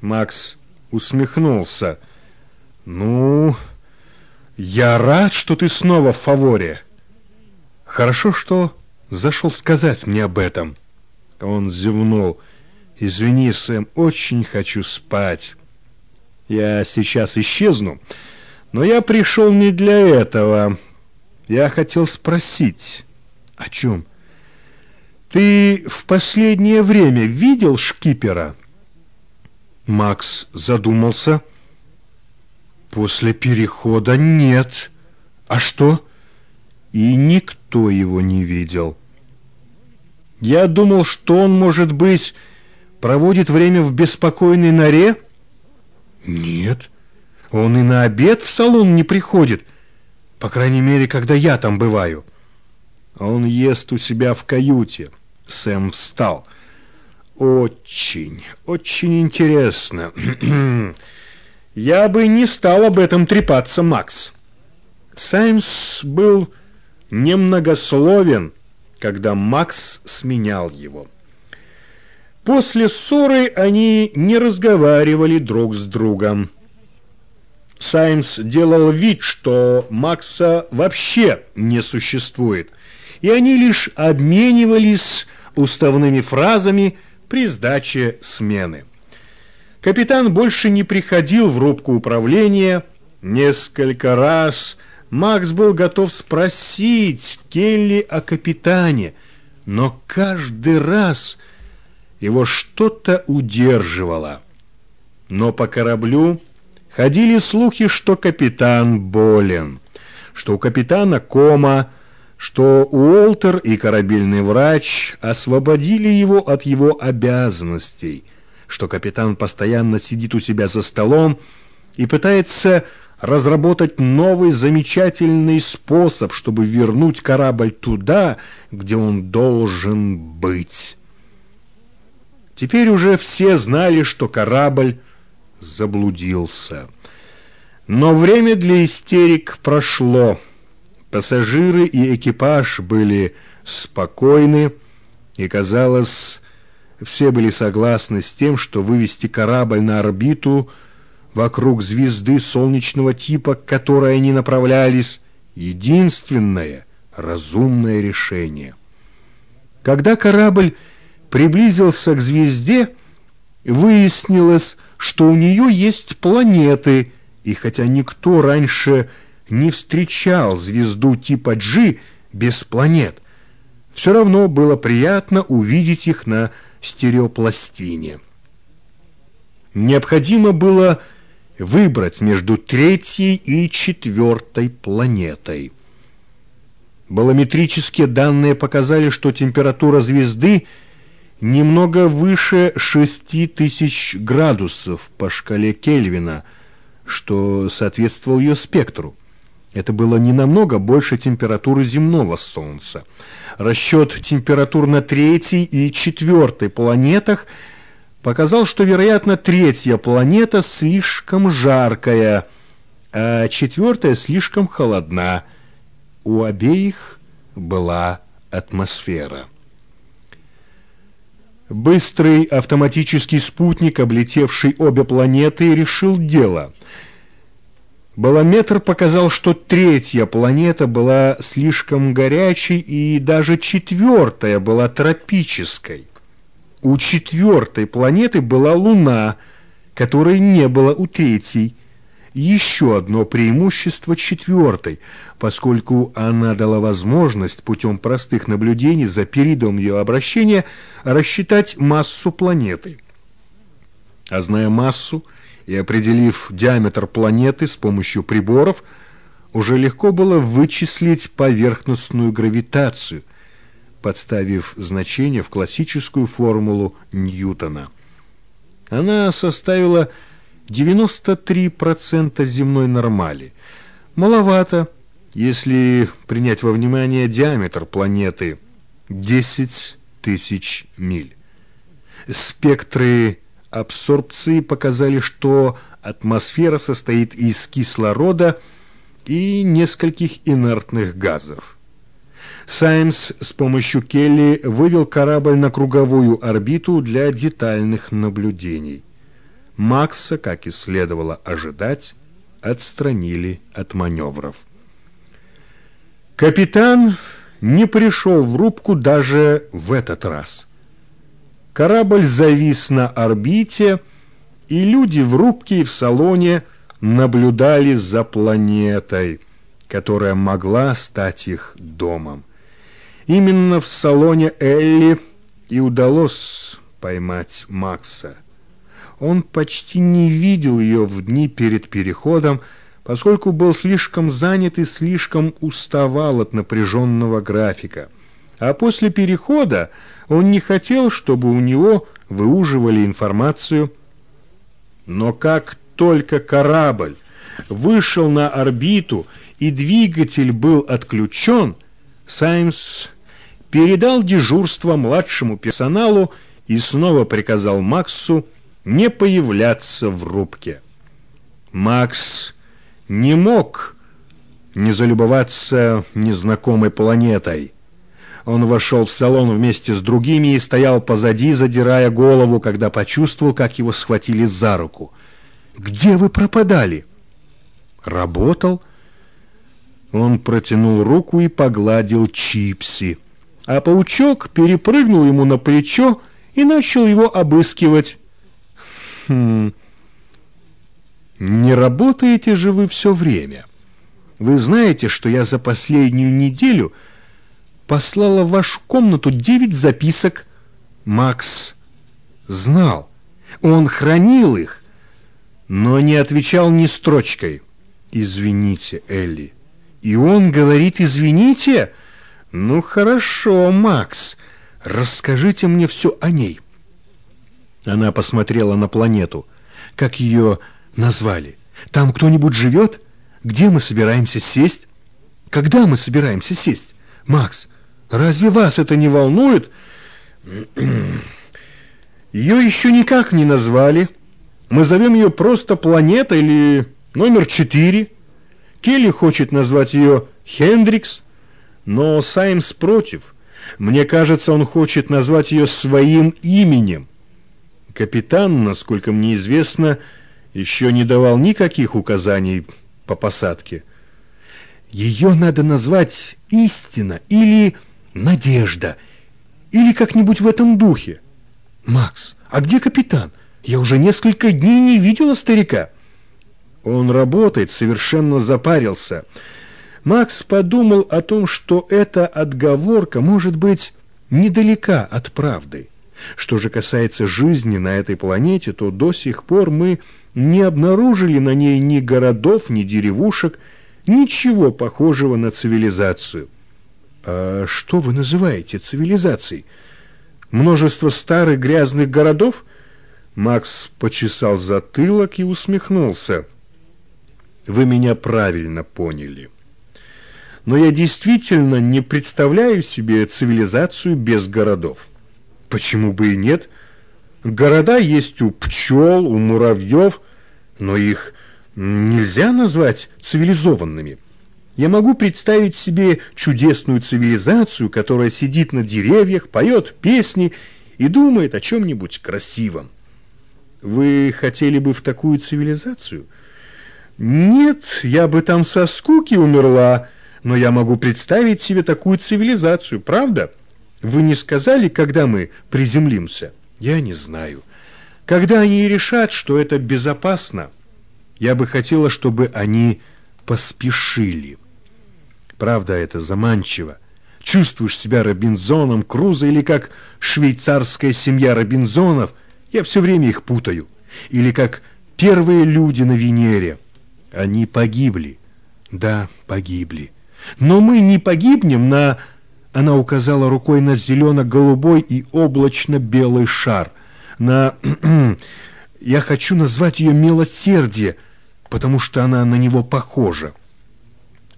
Макс усмехнулся. «Ну, я рад, что ты снова в фаворе. Хорошо, что зашел сказать мне об этом». Он зевнул. «Извини, Сэм, очень хочу спать. Я сейчас исчезну, но я пришел не для этого. Я хотел спросить». «О чем?» «Ты в последнее время видел шкипера?» Макс задумался. «После перехода нет. А что?» И никто его не видел. Я думал, что он, может быть, проводит время в беспокойной норе? Нет, он и на обед в салон не приходит, по крайней мере, когда я там бываю. Он ест у себя в каюте. Сэм встал. Очень, очень интересно. Я бы не стал об этом трепаться, Макс. Саймс был немногословен, когда Макс сменял его. После ссоры они не разговаривали друг с другом. Саймс делал вид, что Макса вообще не существует, и они лишь обменивались уставными фразами при сдаче смены. Капитан больше не приходил в рубку управления. Несколько раз Макс был готов спросить Келли о капитане, но каждый раз его что-то удерживало. Но по кораблю ходили слухи, что капитан болен, что у капитана кома, что Уолтер и корабельный врач освободили его от его обязанностей, что капитан постоянно сидит у себя за столом и пытается разработать новый замечательный способ, чтобы вернуть корабль туда, где он должен быть. Теперь уже все знали, что корабль заблудился. Но время для истерик прошло. Пассажиры и экипаж были спокойны, и, казалось, все были согласны с тем, что вывести корабль на орбиту вокруг звезды солнечного типа, к которой они направлялись, единственное разумное решение. Когда корабль приблизился к звезде, выяснилось, что у нее есть планеты, и хотя никто раньше не встречал звезду типа G без планет, все равно было приятно увидеть их на стереопластине. Необходимо было выбрать между третьей и четвертой планетой. Балометрические данные показали, что температура звезды немного выше 6000 градусов по шкале Кельвина, что соответствовало ее спектру. Это было не намного больше температуры земного Солнца. Расчет температур на третьей и четвертой планетах показал, что, вероятно, третья планета слишком жаркая, а четвертая слишком холодна. У обеих была атмосфера. Быстрый автоматический спутник, облетевший обе планеты, решил дело – Балометр показал, что третья планета была слишком горячей, и даже четвертая была тропической. У четвертой планеты была Луна, которой не было у третьей. Еще одно преимущество четвертой, поскольку она дала возможность путем простых наблюдений за периодом ее обращения рассчитать массу планеты. А зная массу, и определив диаметр планеты с помощью приборов, уже легко было вычислить поверхностную гравитацию, подставив значение в классическую формулу Ньютона. Она составила 93% земной нормали. Маловато, если принять во внимание диаметр планеты 10 тысяч миль. Спектры абсорбции показали, что атмосфера состоит из кислорода и нескольких инертных газов. Саймс с помощью Келли вывел корабль на круговую орбиту для детальных наблюдений. Макса, как и следовало ожидать, отстранили от маневров. Капитан не пришел в рубку даже в этот раз. Корабль завис на орбите, и люди в рубке и в салоне наблюдали за планетой, которая могла стать их домом. Именно в салоне Элли и удалось поймать Макса. Он почти не видел ее в дни перед переходом, поскольку был слишком занят и слишком уставал от напряженного графика. А после перехода он не хотел, чтобы у него выуживали информацию. Но как только корабль вышел на орбиту и двигатель был отключен, Саймс передал дежурство младшему персоналу и снова приказал Максу не появляться в рубке. Макс не мог не залюбоваться незнакомой планетой. Он вошел в салон вместе с другими и стоял позади, задирая голову, когда почувствовал, как его схватили за руку. «Где вы пропадали?» «Работал». Он протянул руку и погладил Чипси а паучок перепрыгнул ему на плечо и начал его обыскивать. Хм... Не работаете же вы все время. Вы знаете, что я за последнюю неделю послала в вашу комнату девять записок. Макс знал. Он хранил их, но не отвечал ни строчкой. «Извините, Элли». И он говорит «извините», «Ну хорошо, Макс, расскажите мне все о ней». Она посмотрела на планету. Как ее назвали? Там кто-нибудь живет? Где мы собираемся сесть? Когда мы собираемся сесть? Макс, разве вас это не волнует? Ее еще никак не назвали. Мы зовем ее просто планета или номер четыре. Келли хочет назвать ее Хендрикс. Но Саймс против. Мне кажется, он хочет назвать ее своим именем. Капитан, насколько мне известно, еще не давал никаких указаний по посадке. Ее надо назвать «Истина» или «Надежда», или как-нибудь в этом духе. «Макс, а где капитан? Я уже несколько дней не видела старика». Он работает, совершенно запарился. Макс подумал о том, что эта отговорка может быть недалека от правды. Что же касается жизни на этой планете, то до сих пор мы не обнаружили на ней ни городов, ни деревушек, ничего похожего на цивилизацию. А что вы называете цивилизацией? Множество старых грязных городов? Макс почесал затылок и усмехнулся. Вы меня правильно поняли но я действительно не представляю себе цивилизацию без городов. Почему бы и нет? Города есть у пчел, у муравьев, но их нельзя назвать цивилизованными. Я могу представить себе чудесную цивилизацию, которая сидит на деревьях, поет песни и думает о чем-нибудь красивом. Вы хотели бы в такую цивилизацию? Нет, я бы там со скуки умерла, но я могу представить себе такую цивилизацию, правда? Вы не сказали, когда мы приземлимся? Я не знаю. Когда они решат, что это безопасно, я бы хотела, чтобы они поспешили. Правда, это заманчиво. Чувствуешь себя Робинзоном Крузо или как швейцарская семья Робинзонов, я все время их путаю. Или как первые люди на Венере. Они погибли. Да, погибли. Но мы не погибнем на... Она указала рукой на зелено-голубой и облачно-белый шар. На... Я хочу назвать ее «Милосердие», потому что она на него похожа.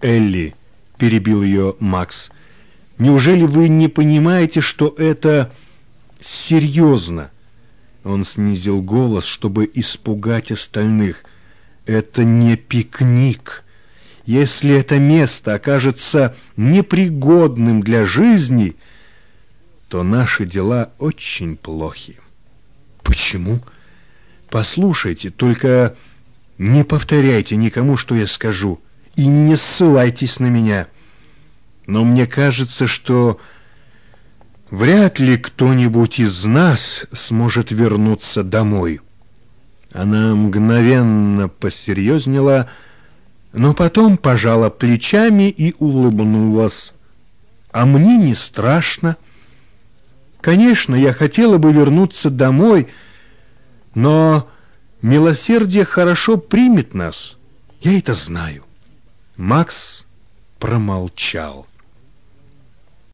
Элли, перебил ее Макс, неужели вы не понимаете, что это серьезно? Он снизил голос, чтобы испугать остальных. Это не пикник. Если это место окажется непригодным для жизни, то наши дела очень плохи. Почему? Послушайте, только не повторяйте никому, что я скажу, и не ссылайтесь на меня. Но мне кажется, что вряд ли кто-нибудь из нас сможет вернуться домой. Она мгновенно посерьезнела, но потом пожала плечами и улыбнулась. А мне не страшно. Конечно, я хотела бы вернуться домой, но милосердие хорошо примет нас. Я это знаю. Макс промолчал.